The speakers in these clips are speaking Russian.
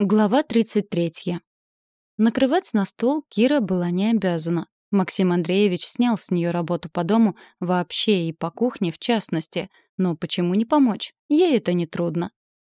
Глава 33. Накрывать на стол Кира была не обязана. Максим Андреевич снял с нее работу по дому вообще и по кухне в частности. Но почему не помочь? Ей это не трудно.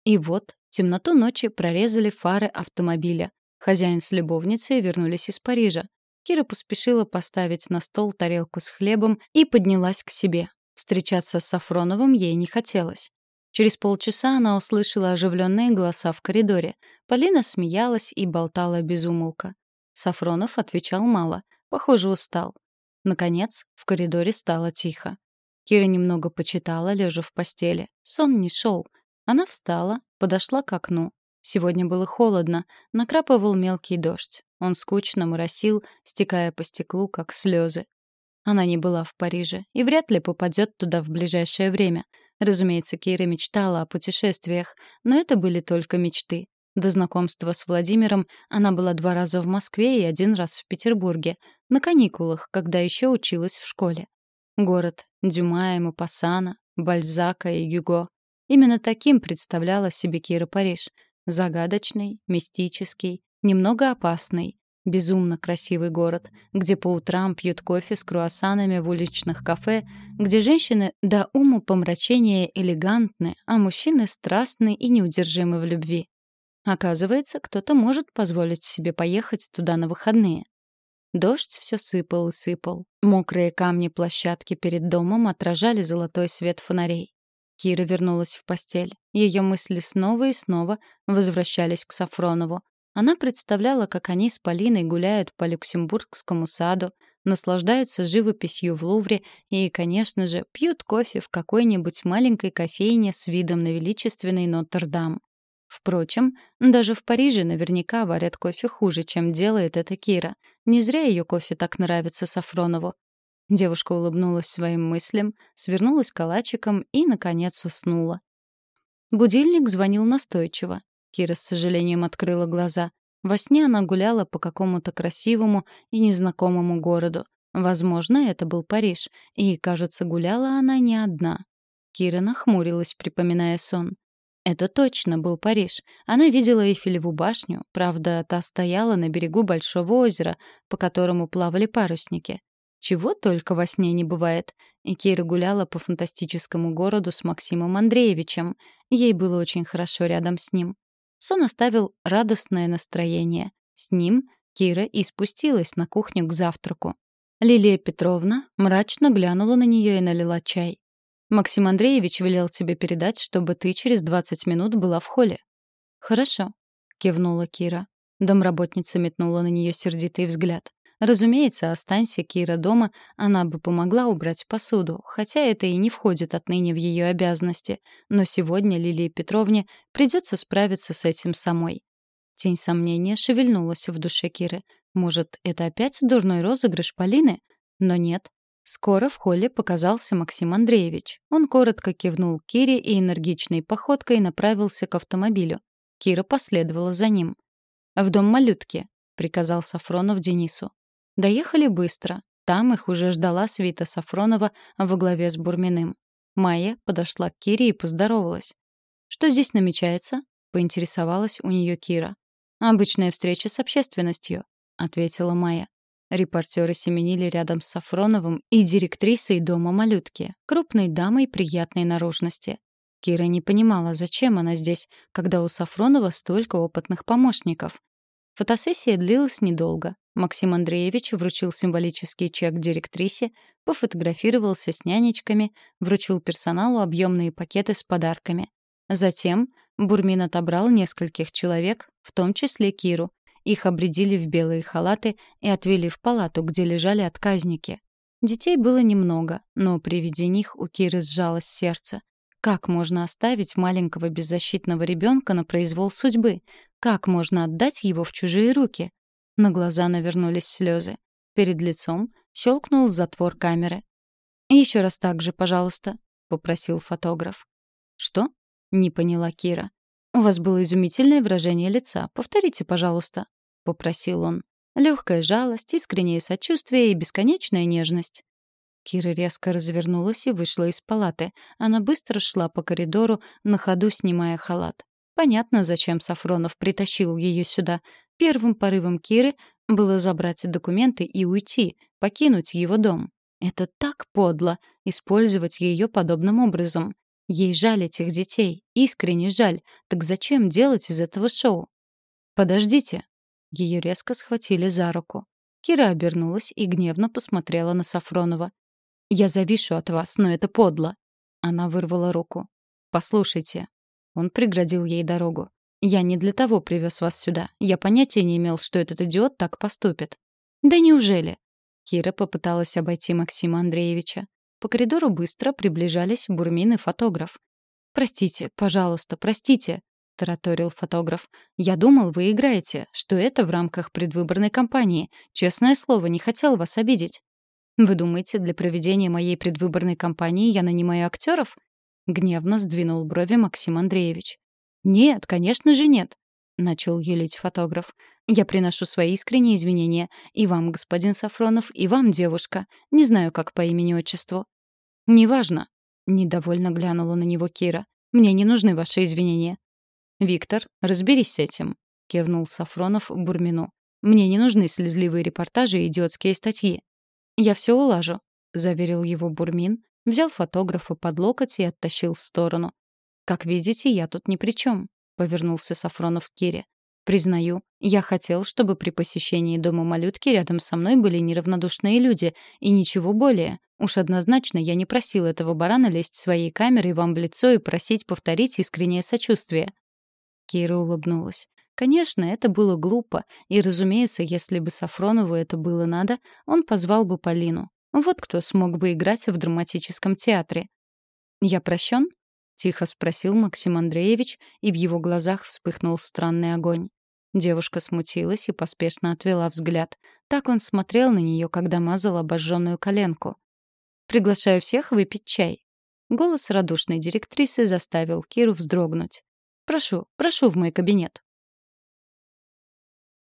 И вот темноту ночи прорезали фары автомобиля. Хозяин с любовницей вернулись из Парижа. Кира поспешила поставить на стол тарелку с хлебом и поднялась к себе. Встречаться с Сафроновым ей не хотелось. Через полчаса она услышала оживленные голоса в коридоре. Полина смеялась и болтала без умолка. Сафронов отвечал мало. Похоже, устал. Наконец, в коридоре стало тихо. Кира немного почитала, лежа в постели. Сон не шел. Она встала, подошла к окну. Сегодня было холодно, накрапывал мелкий дождь. Он скучно моросил, стекая по стеклу, как слезы. Она не была в Париже и вряд ли попадет туда в ближайшее время — Разумеется, Кира мечтала о путешествиях, но это были только мечты. До знакомства с Владимиром она была два раза в Москве и один раз в Петербурге, на каникулах, когда еще училась в школе. Город Дюма и Мапассана, Бальзака и Юго. Именно таким представляла себе Кира Париж. Загадочный, мистический, немного опасный, Безумно красивый город, где по утрам пьют кофе с круассанами в уличных кафе, где женщины до ума помрачения элегантны, а мужчины страстны и неудержимы в любви. Оказывается, кто-то может позволить себе поехать туда на выходные. Дождь все сыпал и сыпал. Мокрые камни площадки перед домом отражали золотой свет фонарей. Кира вернулась в постель. Ее мысли снова и снова возвращались к Сафронову, она представляла, как они с Полиной гуляют по Люксембургскому саду, наслаждаются живописью в Лувре и, конечно же, пьют кофе в какой-нибудь маленькой кофейне с видом на величественный Нотр-Дам. Впрочем, даже в Париже наверняка варят кофе хуже, чем делает это Кира. Не зря ее кофе так нравится Сафронову. Девушка улыбнулась своим мыслям, свернулась калачиком и, наконец, уснула. Будильник звонил настойчиво. Кира с сожалением открыла глаза. Во сне она гуляла по какому-то красивому и незнакомому городу. Возможно, это был Париж, и, кажется, гуляла она не одна. Кира нахмурилась, припоминая сон. Это точно был Париж. Она видела Эйфелеву башню, правда, та стояла на берегу большого озера, по которому плавали парусники. Чего только во сне не бывает. И Кира гуляла по фантастическому городу с Максимом Андреевичем. Ей было очень хорошо рядом с ним. Сон оставил радостное настроение. С ним Кира и спустилась на кухню к завтраку. Лилия Петровна мрачно глянула на нее и налила чай. «Максим Андреевич велел тебе передать, чтобы ты через 20 минут была в холле». «Хорошо», — кивнула Кира. Домработница метнула на нее сердитый взгляд. Разумеется, останься Кира дома, она бы помогла убрать посуду, хотя это и не входит отныне в ее обязанности. Но сегодня Лилии Петровне придется справиться с этим самой. Тень сомнения шевельнулась в душе Киры. Может, это опять дурной розыгрыш Полины? Но нет. Скоро в холле показался Максим Андреевич. Он коротко кивнул Кире и энергичной походкой направился к автомобилю. Кира последовала за ним. «В дом малютки», — приказал Сафронов Денису. Доехали быстро. Там их уже ждала свита Сафронова во главе с Бурминым. Майя подошла к Кире и поздоровалась. «Что здесь намечается?» — поинтересовалась у нее Кира. «Обычная встреча с общественностью», — ответила Майя. Репортеры семенили рядом с Сафроновым и директрисой дома малютки, крупной дамой приятной наружности. Кира не понимала, зачем она здесь, когда у Сафронова столько опытных помощников. Фотосессия длилась недолго. Максим Андреевич вручил символический чек директрисе, пофотографировался с нянечками, вручил персоналу объемные пакеты с подарками. Затем Бурмин отобрал нескольких человек, в том числе Киру. Их обредили в белые халаты и отвели в палату, где лежали отказники. Детей было немного, но при виде них у Киры сжалось сердце. Как можно оставить маленького беззащитного ребенка на произвол судьбы? Как можно отдать его в чужие руки? На глаза навернулись слезы. Перед лицом щелкнул затвор камеры. «Еще раз так же, пожалуйста», — попросил фотограф. «Что?» — не поняла Кира. «У вас было изумительное выражение лица. Повторите, пожалуйста», — попросил он. Легкая жалость, искреннее сочувствие и бесконечная нежность. Кира резко развернулась и вышла из палаты. Она быстро шла по коридору, на ходу снимая халат. Понятно, зачем Сафронов притащил ее сюда. Первым порывом Киры было забрать документы и уйти, покинуть его дом. Это так подло — использовать ее подобным образом. Ей жаль этих детей, искренне жаль. Так зачем делать из этого шоу? «Подождите!» Ее резко схватили за руку. Кира обернулась и гневно посмотрела на Сафронова. «Я завишу от вас, но это подло!» Она вырвала руку. «Послушайте». Он преградил ей дорогу. «Я не для того привез вас сюда. Я понятия не имел, что этот идиот так поступит». «Да неужели?» Кира попыталась обойти Максима Андреевича. По коридору быстро приближались Бурмин и фотограф. «Простите, пожалуйста, простите», — тараторил фотограф. «Я думал, вы играете, что это в рамках предвыборной кампании. Честное слово, не хотел вас обидеть». «Вы думаете, для проведения моей предвыборной кампании я нанимаю актеров?» Гневно сдвинул брови Максим Андреевич. «Нет, конечно же нет», — начал юлить фотограф. «Я приношу свои искренние извинения и вам, господин Сафронов, и вам, девушка. Не знаю, как по имени-отчеству. «Неважно», — недовольно глянула на него Кира. «Мне не нужны ваши извинения». «Виктор, разберись с этим», — кивнул Сафронов Бурмину. «Мне не нужны слезливые репортажи и идиотские статьи». «Я все улажу», — заверил его Бурмин, взял фотографа под локоть и оттащил в сторону. «Как видите, я тут ни при чем», — повернулся Сафронов к Кире. Признаю, я хотел, чтобы при посещении дома малютки рядом со мной были неравнодушные люди, и ничего более. Уж однозначно я не просил этого барана лезть своей камерой вам в лицо и просить повторить искреннее сочувствие. Кира улыбнулась. Конечно, это было глупо, и, разумеется, если бы Сафронову это было надо, он позвал бы Полину. Вот кто смог бы играть в драматическом театре. «Я прощен?» — тихо спросил Максим Андреевич, и в его глазах вспыхнул странный огонь. Девушка смутилась и поспешно отвела взгляд. Так он смотрел на нее, когда мазал обожженную коленку. «Приглашаю всех выпить чай». Голос радушной директрисы заставил Киру вздрогнуть. «Прошу, прошу в мой кабинет».